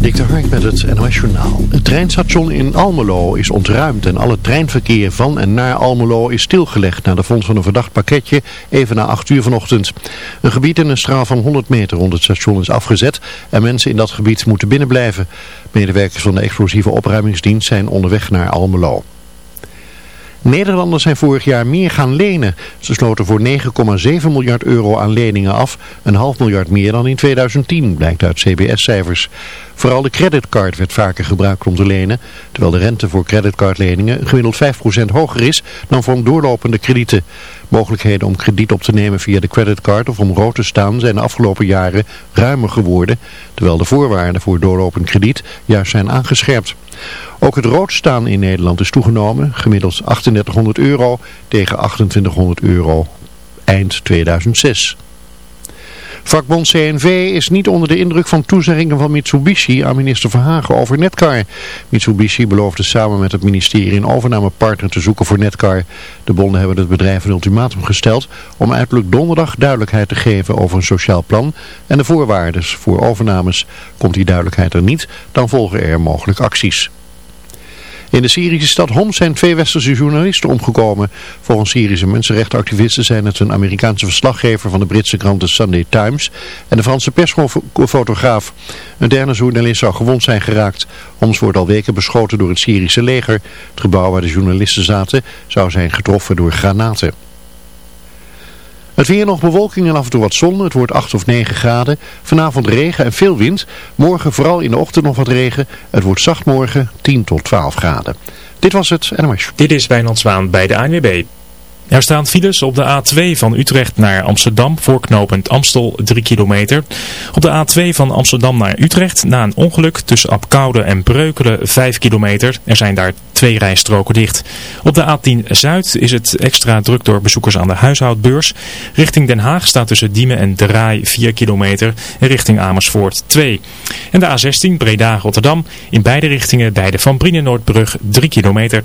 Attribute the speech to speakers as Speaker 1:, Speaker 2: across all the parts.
Speaker 1: Dik de Hark met het NOS Journaal. Het treinstation in Almelo is ontruimd en alle treinverkeer van en naar Almelo is stilgelegd na de vondst van een verdacht pakketje even na 8 uur vanochtend. Een gebied in een straal van 100 meter rond het station is afgezet en mensen in dat gebied moeten binnenblijven. Medewerkers van de explosieve opruimingsdienst zijn onderweg naar Almelo. Nederlanders zijn vorig jaar meer gaan lenen. Ze sloten voor 9,7 miljard euro aan leningen af, een half miljard meer dan in 2010, blijkt uit CBS-cijfers. Vooral de creditcard werd vaker gebruikt om te lenen, terwijl de rente voor creditcardleningen gemiddeld 5% hoger is dan voor doorlopende kredieten. Mogelijkheden om krediet op te nemen via de creditcard of om rood te staan zijn de afgelopen jaren ruimer geworden, terwijl de voorwaarden voor doorlopend krediet juist zijn aangescherpt. Ook het roodstaan in Nederland is toegenomen, gemiddeld 3800 euro tegen 2800 euro eind 2006. Vakbond CNV is niet onder de indruk van toezeggingen van Mitsubishi aan minister Verhagen over Netcar. Mitsubishi beloofde samen met het ministerie een overnamepartner te zoeken voor Netcar. De bonden hebben het bedrijf een ultimatum gesteld om uiterlijk donderdag duidelijkheid te geven over een sociaal plan en de voorwaarden voor overnames. Komt die duidelijkheid er niet, dan volgen er mogelijk acties. In de Syrische stad Homs zijn twee westerse journalisten omgekomen. Volgens Syrische mensenrechtenactivisten zijn het een Amerikaanse verslaggever van de Britse krant The Sunday Times en de Franse persfotograaf. Een derde journalist zou gewond zijn geraakt. Homs wordt al weken beschoten door het Syrische leger. Het gebouw waar de journalisten zaten zou zijn getroffen door granaten. Het weer nog bewolking en af en toe wat zon. Het wordt 8 of 9 graden. Vanavond regen en veel wind. Morgen vooral in de ochtend nog wat regen. Het wordt zacht morgen 10 tot 12 graden. Dit was het NMS.
Speaker 2: Dit is Wijnand bij de ANWB. Er staan files op de A2 van Utrecht naar Amsterdam voor knooppunt Amstel 3 kilometer. Op de A2 van Amsterdam naar Utrecht na een ongeluk tussen Apkoude en Breukelen 5 kilometer. Er zijn daar twee rijstroken dicht. Op de A10 Zuid is het extra druk door bezoekers aan de huishoudbeurs. Richting Den Haag staat tussen Diemen en Draai 4 kilometer en richting Amersfoort 2. En de A16 Breda-Rotterdam in beide richtingen bij de Van Brienen-Noordbrug 3 kilometer.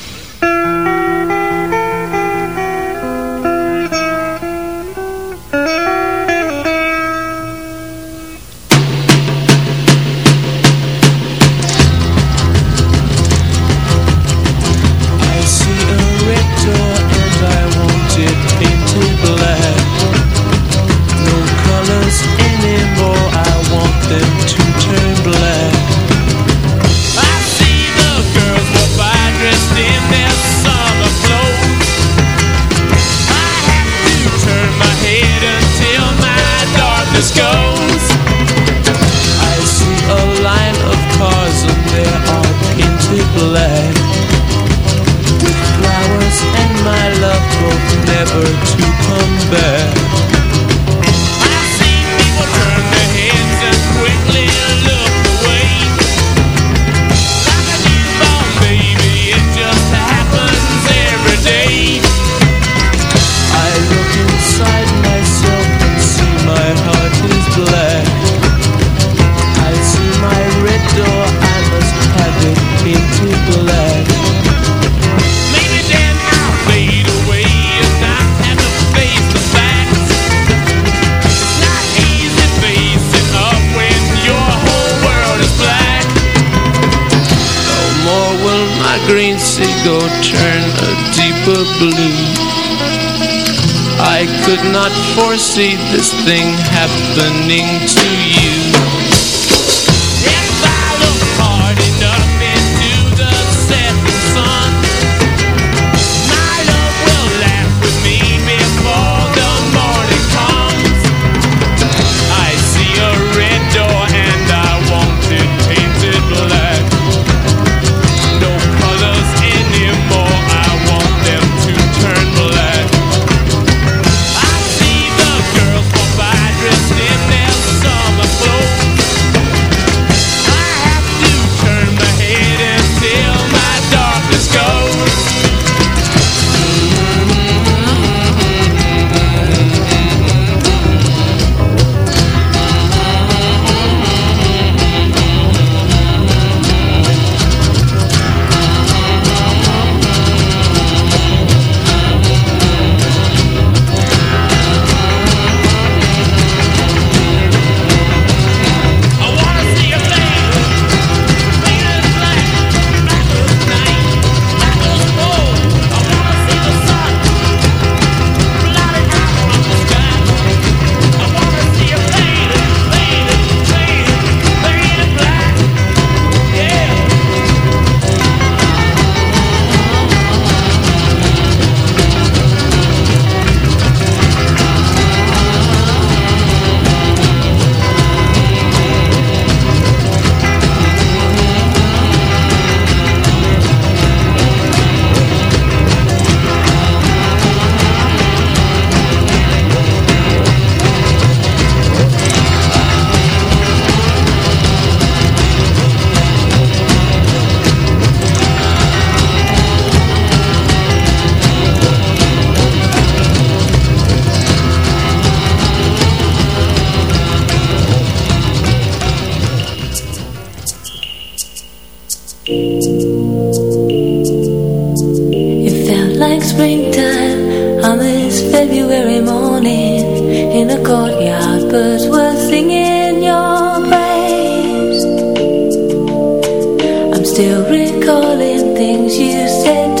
Speaker 3: Foresee this thing happening
Speaker 4: still recalling things you said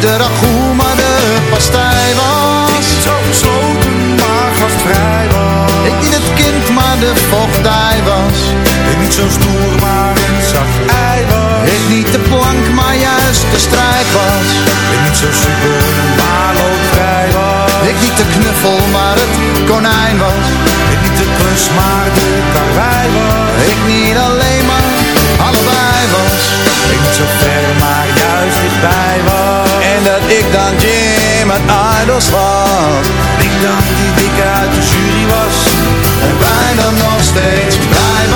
Speaker 5: de ragout, maar de pastij was Ik niet zo gesloten, maar gastvrij was ik niet het kind, maar de vochtdij was. Ik niet zo stoer, maar een zacht ei was. Ik niet de plank, maar juist de strijd was. Ik niet zo super, maar loopvrij was. Ik niet de knuffel, maar het konijn was. Ik niet de klus, maar de karwei was. Ik niet alleen, dan Jim uit Idols was. Ik dan die dikke uit de jury was. En bijna nog steeds blij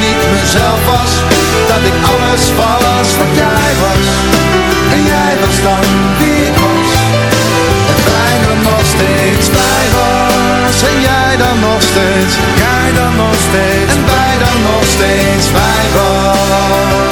Speaker 5: niet mezelf was Dat ik alles was wat jij was En jij was dan En jij dan nog steeds? Jij dan nog steeds? En wij dan nog steeds? Blij was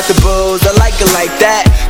Speaker 6: homie the booze, I like it like that.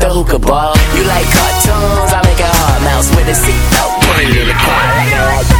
Speaker 7: the hookah bar. You like cartoons, I make a hard mouse with a seatbelt. Put it in the car.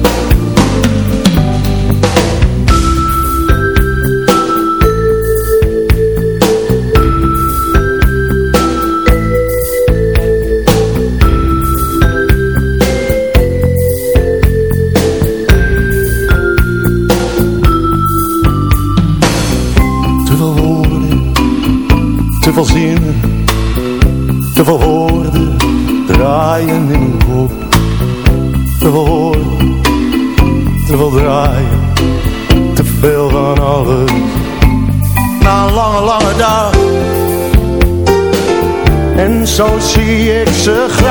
Speaker 8: Zie ik ze graag.